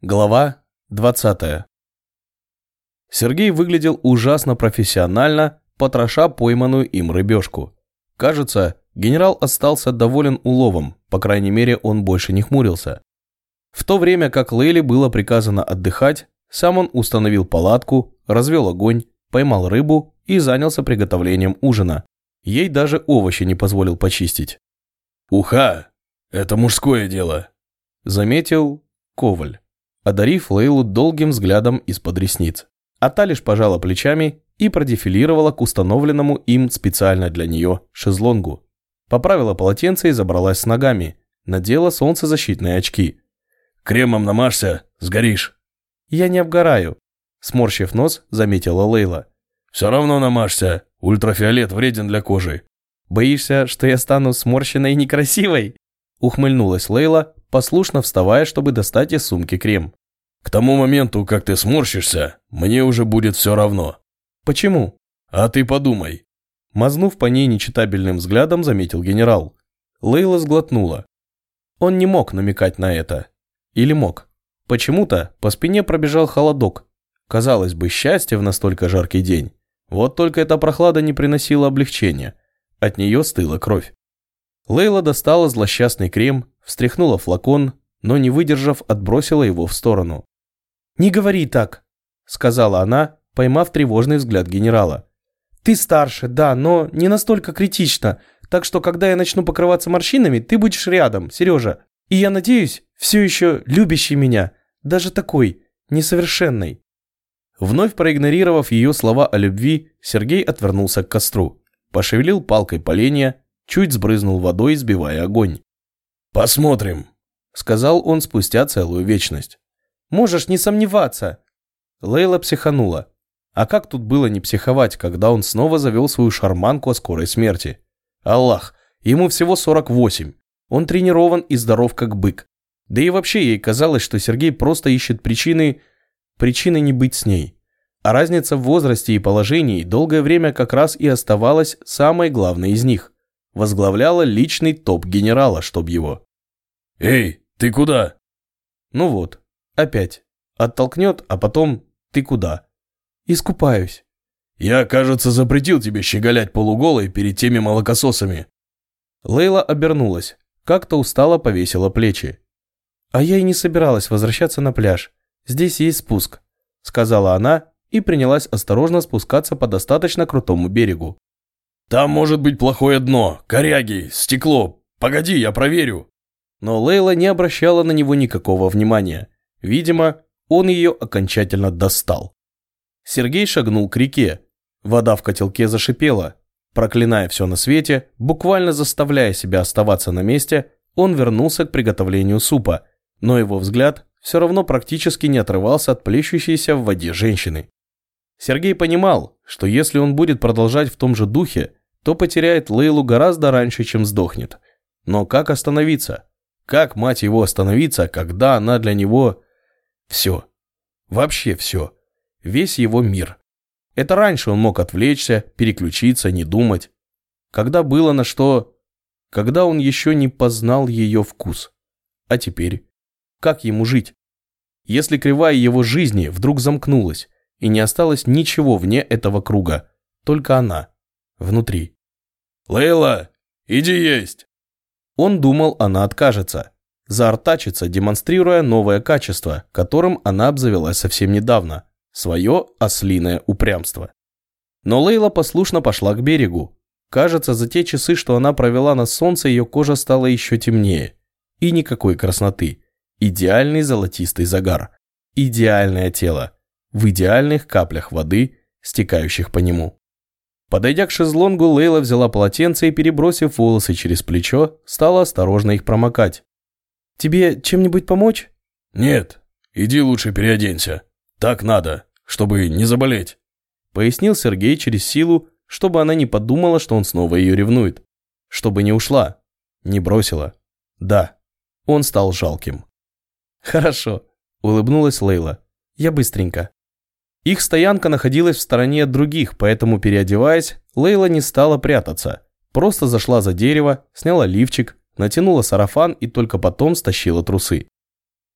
Глава 20. Сергей выглядел ужасно профессионально, потроша пойманную им рыбешку. Кажется, генерал остался доволен уловом, по крайней мере, он больше не хмурился. В то время как Лейле было приказано отдыхать, сам он установил палатку, развел огонь, поймал рыбу и занялся приготовлением ужина. Ей даже овощи не позволил почистить. «Уха! Это мужское дело!» Заметил Коваль одарив Лейлу долгим взглядом из-под ресниц. А та лишь пожала плечами и продефилировала к установленному им специально для нее шезлонгу. Поправила полотенце и забралась с ногами. Надела солнцезащитные очки. «Кремом намажься, сгоришь». «Я не обгораю», – сморщив нос, заметила Лейла. «Все равно намажься, ультрафиолет вреден для кожи». «Боишься, что я стану сморщенной и некрасивой?» Ухмыльнулась Лейла, послушно вставая, чтобы достать из сумки крем. К тому моменту, как ты сморщишься, мне уже будет все равно. Почему? А ты подумай. Мазнув по ней нечитабельным взглядом, заметил генерал. Лейла сглотнула. Он не мог намекать на это. Или мог? Почему-то по спине пробежал холодок. Казалось бы, счастье в настолько жаркий день. Вот только эта прохлада не приносила облегчения. От нее стыла кровь. Лейла достала злосчастный крем, встряхнула флакон, но не выдержав, отбросила его в сторону. «Не говори так», – сказала она, поймав тревожный взгляд генерала. «Ты старше, да, но не настолько критично, так что когда я начну покрываться морщинами, ты будешь рядом, Сережа. И я надеюсь, все еще любящий меня, даже такой, несовершенный». Вновь проигнорировав ее слова о любви, Сергей отвернулся к костру, пошевелил палкой поленья, чуть сбрызнул водой, сбивая огонь. «Посмотрим», – сказал он спустя целую вечность. Можешь не сомневаться. Лейла психанула. А как тут было не психовать, когда он снова завел свою шарманку о скорой смерти? Аллах, ему всего 48. Он тренирован и здоров как бык. Да и вообще ей казалось, что Сергей просто ищет причины... причины не быть с ней. А разница в возрасте и положении долгое время как раз и оставалась самой главной из них. Возглавляла личный топ генерала, чтоб его. «Эй, ты куда?» Ну вот, Опять. Оттолкнет, а потом ты куда? Искупаюсь. Я, кажется, запретил тебе щеголять полуголой перед теми молокососами. Лейла обернулась. Как-то устало повесила плечи. А я и не собиралась возвращаться на пляж. Здесь есть спуск, сказала она и принялась осторожно спускаться по достаточно крутому берегу. Там может быть плохое дно, коряги, стекло. Погоди, я проверю. Но Лейла не обращала на него никакого внимания. Видимо, он ее окончательно достал. Сергей шагнул к реке. Вода в котелке зашипела. Проклиная все на свете, буквально заставляя себя оставаться на месте, он вернулся к приготовлению супа, но его взгляд все равно практически не отрывался от плещущейся в воде женщины. Сергей понимал, что если он будет продолжать в том же духе, то потеряет Лейлу гораздо раньше, чем сдохнет. Но как остановиться? Как, мать его, остановиться, когда она для него все. Вообще все. Весь его мир. Это раньше он мог отвлечься, переключиться, не думать. Когда было на что... Когда он еще не познал ее вкус. А теперь? Как ему жить? Если кривая его жизни вдруг замкнулась, и не осталось ничего вне этого круга, только она, внутри. «Лейла, иди есть!» Он думал, она откажется заортачится, демонстрируя новое качество, которым она обзавелась совсем недавно – свое ослиное упрямство. Но Лейла послушно пошла к берегу. Кажется, за те часы, что она провела на солнце, ее кожа стала еще темнее. И никакой красноты. Идеальный золотистый загар. Идеальное тело. В идеальных каплях воды, стекающих по нему. Подойдя к шезлонгу, Лейла взяла полотенце и, перебросив волосы через плечо, стала осторожно их промокать. Тебе чем-нибудь помочь?» «Нет, иди лучше переоденься. Так надо, чтобы не заболеть», — пояснил Сергей через силу, чтобы она не подумала, что он снова ее ревнует. Чтобы не ушла, не бросила. Да, он стал жалким. «Хорошо», — улыбнулась Лейла. «Я быстренько». Их стоянка находилась в стороне от других, поэтому, переодеваясь, Лейла не стала прятаться. Просто зашла за дерево, сняла лифчик, натянула сарафан и только потом стащила трусы.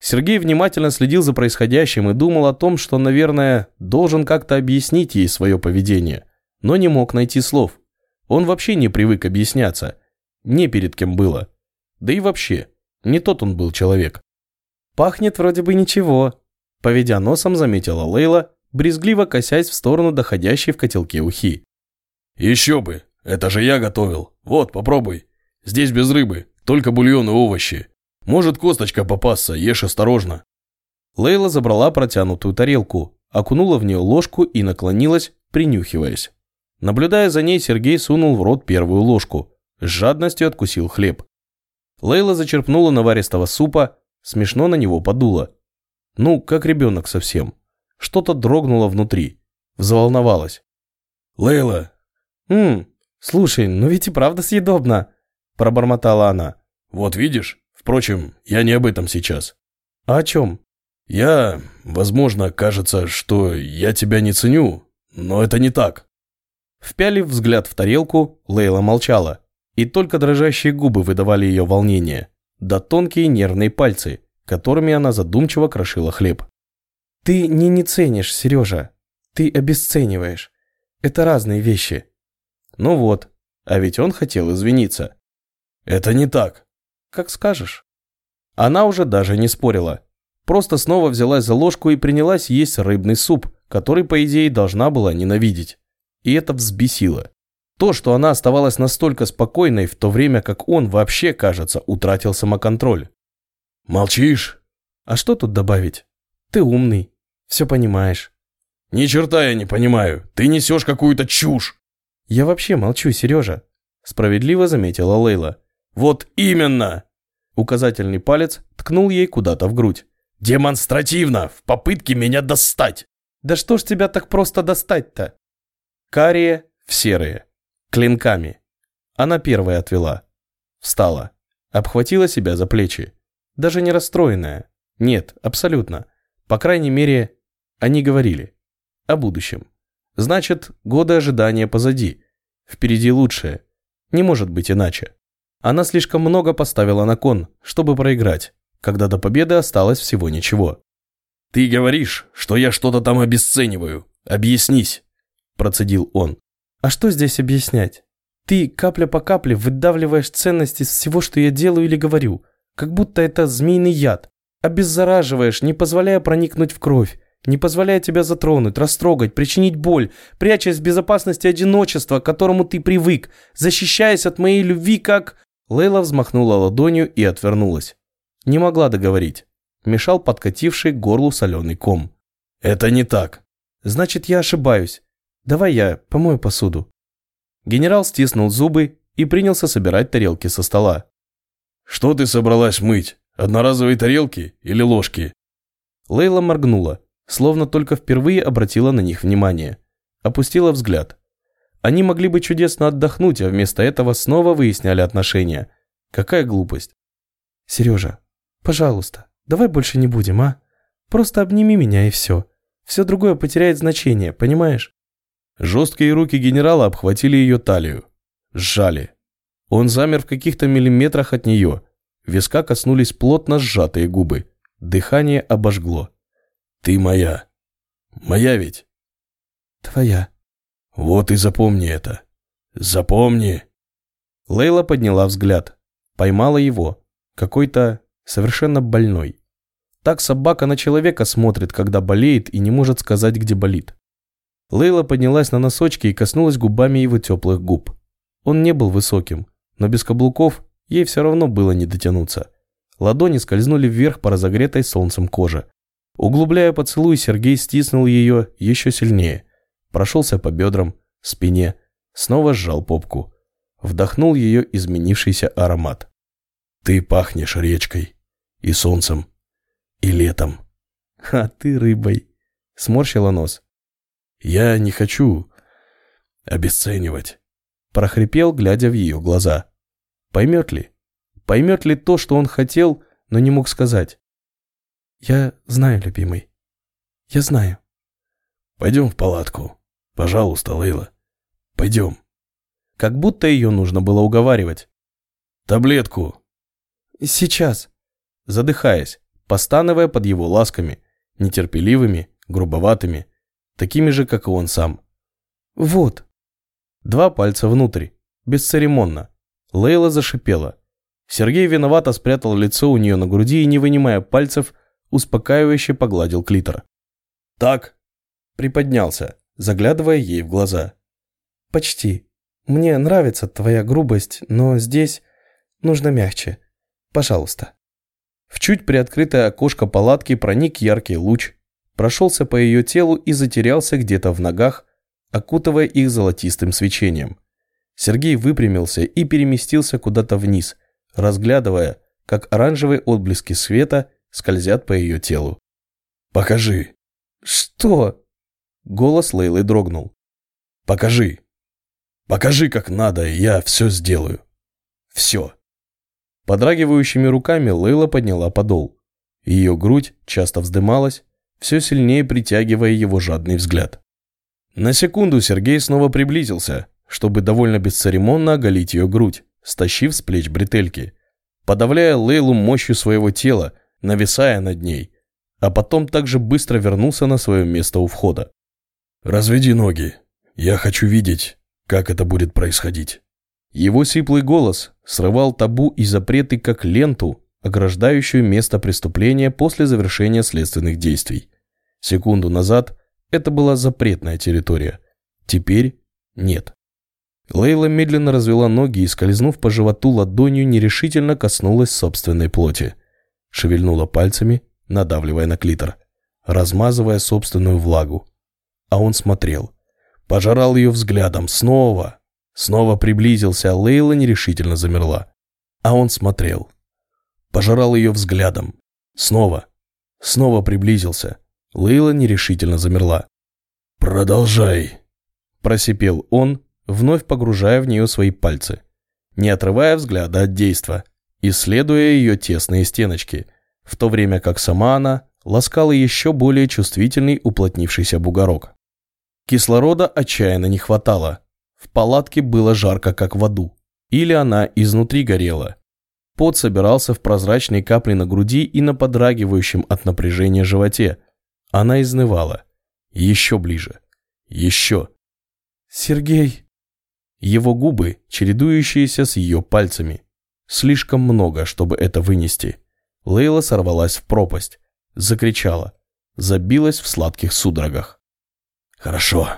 Сергей внимательно следил за происходящим и думал о том, что, наверное, должен как-то объяснить ей свое поведение, но не мог найти слов. Он вообще не привык объясняться. Не перед кем было. Да и вообще, не тот он был человек. «Пахнет вроде бы ничего», – поведя носом, заметила Лейла, брезгливо косясь в сторону доходящей в котелке ухи. «Еще бы! Это же я готовил. Вот, попробуй. Здесь без рыбы, только бульон и овощи. Может косточка попасться, ешь осторожно». Лейла забрала протянутую тарелку, окунула в нее ложку и наклонилась, принюхиваясь. Наблюдая за ней, Сергей сунул в рот первую ложку, с жадностью откусил хлеб. Лейла зачерпнула наваристого супа, смешно на него подула. Ну, как ребенок совсем. Что-то дрогнуло внутри, взволновалась. «Лейла!» «Ммм, слушай, ну ведь и правда съедобно!» – пробормотала она. «Вот видишь? Впрочем, я не об этом сейчас». «А о чем?» «Я, возможно, кажется, что я тебя не ценю, но это не так». Впялив взгляд в тарелку, Лейла молчала, и только дрожащие губы выдавали ее волнение, да тонкие нервные пальцы, которыми она задумчиво крошила хлеб. «Ты не не ценишь, Сережа. Ты обесцениваешь. Это разные вещи». Ну вот, а ведь он хотел извиниться. «Это не так», как скажешь». Она уже даже не спорила. Просто снова взялась за ложку и принялась есть рыбный суп, который, по идее, должна была ненавидеть. И это взбесило. То, что она оставалась настолько спокойной, в то время как он вообще, кажется, утратил самоконтроль. «Молчишь?» «А что тут добавить? Ты умный, все понимаешь». «Ни черта я не понимаю, ты несешь какую-то чушь!» «Я вообще молчу, Сережа», – справедливо заметила Лейла. «Вот именно!» Указательный палец ткнул ей куда-то в грудь. «Демонстративно, в попытке меня достать!» «Да что ж тебя так просто достать-то?» Карие в серые, клинками. Она первая отвела. Встала, обхватила себя за плечи. Даже не расстроенная. Нет, абсолютно. По крайней мере, они говорили. О будущем. Значит, годы ожидания позади. Впереди лучшее. Не может быть иначе. Она слишком много поставила на кон, чтобы проиграть, когда до победы осталось всего ничего. «Ты говоришь, что я что-то там обесцениваю. Объяснись», – процедил он. «А что здесь объяснять? Ты капля по капле выдавливаешь ценности из всего, что я делаю или говорю, как будто это змеиный яд. Обеззараживаешь, не позволяя проникнуть в кровь, не позволяя тебя затронуть, растрогать, причинить боль, прячась в безопасности одиночества, к которому ты привык, защищаясь от моей любви как... Лейла взмахнула ладонью и отвернулась. Не могла договорить. Мешал подкативший к горлу соленый ком. «Это не так». «Значит, я ошибаюсь. Давай я помою посуду». Генерал стиснул зубы и принялся собирать тарелки со стола. «Что ты собралась мыть? Одноразовые тарелки или ложки?» Лейла моргнула, словно только впервые обратила на них внимание. Опустила взгляд. Они могли бы чудесно отдохнуть, а вместо этого снова выясняли отношения. Какая глупость. Сережа, пожалуйста, давай больше не будем, а? Просто обними меня и все. Все другое потеряет значение, понимаешь? Жесткие руки генерала обхватили ее талию. Сжали. Он замер в каких-то миллиметрах от нее. Виска коснулись плотно сжатые губы. Дыхание обожгло. «Ты моя. Моя ведь?» «Твоя», вот и запомни это. Запомни. Лейла подняла взгляд. Поймала его. Какой-то совершенно больной. Так собака на человека смотрит, когда болеет и не может сказать, где болит. Лейла поднялась на носочки и коснулась губами его теплых губ. Он не был высоким, но без каблуков ей все равно было не дотянуться. Ладони скользнули вверх по разогретой солнцем коже. Углубляя поцелуй, Сергей стиснул ее еще сильнее – прошелся по бедрам, спине, снова сжал попку. Вдохнул ее изменившийся аромат. «Ты пахнешь речкой и солнцем, и летом». «А ты рыбой», — сморщила нос. «Я не хочу обесценивать», — прохрипел, глядя в ее глаза. «Поймет ли? Поймет ли то, что он хотел, но не мог сказать?» «Я знаю, любимый. Я знаю». «Пойдем в палатку», Пожалуйста, Лейла, пойдем. Как будто ее нужно было уговаривать. Таблетку. Сейчас. Задыхаясь, постановая под его ласками, нетерпеливыми, грубоватыми, такими же, как и он сам. «Вот». Два пальца внутрь, бесцеремонно. Лейла зашипела. Сергей виновато спрятал лицо у нее на груди и, не вынимая пальцев, успокаивающе погладил клитор. «Так?» Приподнялся, заглядывая ей в глаза. «Почти. Мне нравится твоя грубость, но здесь нужно мягче. Пожалуйста». В чуть приоткрытое окошко палатки проник яркий луч, прошелся по ее телу и затерялся где-то в ногах, окутывая их золотистым свечением. Сергей выпрямился и переместился куда-то вниз, разглядывая, как оранжевые отблески света скользят по ее телу. «Покажи!» «Что?» Голос Лейлы дрогнул. «Покажи! Покажи, как надо, и я все сделаю. Все!» Подрагивающими руками Лейла подняла подол. Ее грудь часто вздымалась, все сильнее притягивая его жадный взгляд. На секунду Сергей снова приблизился, чтобы довольно бесцеремонно оголить ее грудь, стащив с плеч бретельки, подавляя Лейлу мощью своего тела, нависая над ней, а потом также быстро вернулся на свое место у входа. «Разведи ноги. Я хочу видеть, как это будет происходить». Его сиплый голос срывал табу и запреты как ленту, ограждающую место преступления после завершения следственных действий. Секунду назад это была запретная территория. Теперь нет. Лейла медленно развела ноги и, скользнув по животу ладонью, нерешительно коснулась собственной плоти. Шевельнула пальцами, надавливая на клитор, размазывая собственную влагу. А он смотрел. Пожирал ее взглядом. Снова. Снова приблизился, а Лейла нерешительно замерла. А он смотрел. Пожирал ее взглядом. Снова. Снова приблизился. Лейла нерешительно замерла. «Продолжай», – просипел он, вновь погружая в нее свои пальцы, не отрывая взгляда от действа, исследуя ее тесные стеночки, в то время как сама она ласкала еще более чувствительный уплотнившийся бугорок. Кислорода отчаянно не хватало. В палатке было жарко, как в аду. Или она изнутри горела. Пот собирался в прозрачные капли на груди и на подрагивающем от напряжения животе. Она изнывала. Еще ближе. Еще. «Сергей!» Его губы, чередующиеся с ее пальцами. Слишком много, чтобы это вынести. Лейла сорвалась в пропасть. Закричала. Забилась в сладких судорогах. «Хорошо,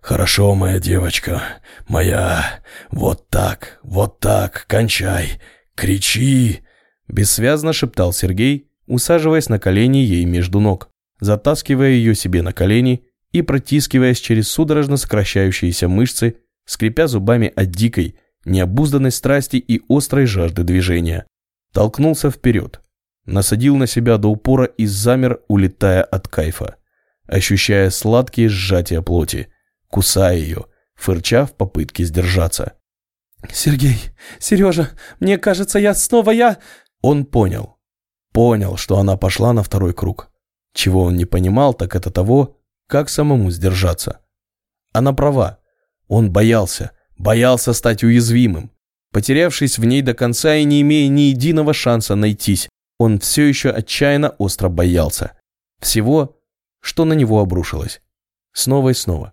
хорошо, моя девочка. Моя. Вот так, вот так, кончай. Кричи!» Бессвязно шептал Сергей, усаживаясь на колени ей между ног, затаскивая ее себе на колени и протискиваясь через судорожно сокращающиеся мышцы скрипя зубами от дикой, необузданной страсти и острой жажды движения. Толкнулся вперед, насадил на себя до упора и замер, улетая от кайфа, ощущая сладкие сжатия плоти, кусая ее, фырча в попытке сдержаться. «Сергей, Сережа, мне кажется, я снова я...» Он понял. Понял, что она пошла на второй круг. Чего он не понимал, так это того, как самому сдержаться. Она права. Он боялся, боялся стать уязвимым. Потерявшись в ней до конца и не имея ни единого шанса найтись, он все еще отчаянно остро боялся. Всего, что на него обрушилось. Снова и снова.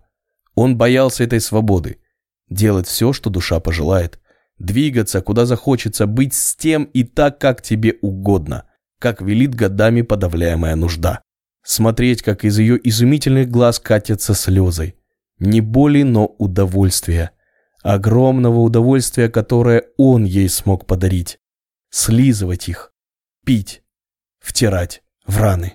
Он боялся этой свободы. Делать все, что душа пожелает. Двигаться, куда захочется, быть с тем и так, как тебе угодно. Как велит годами подавляемая нужда. Смотреть, как из ее изумительных глаз катятся слезы не боли, но удовольствия. Огромного удовольствия, которое он ей смог подарить. Слизывать их, пить, втирать в раны.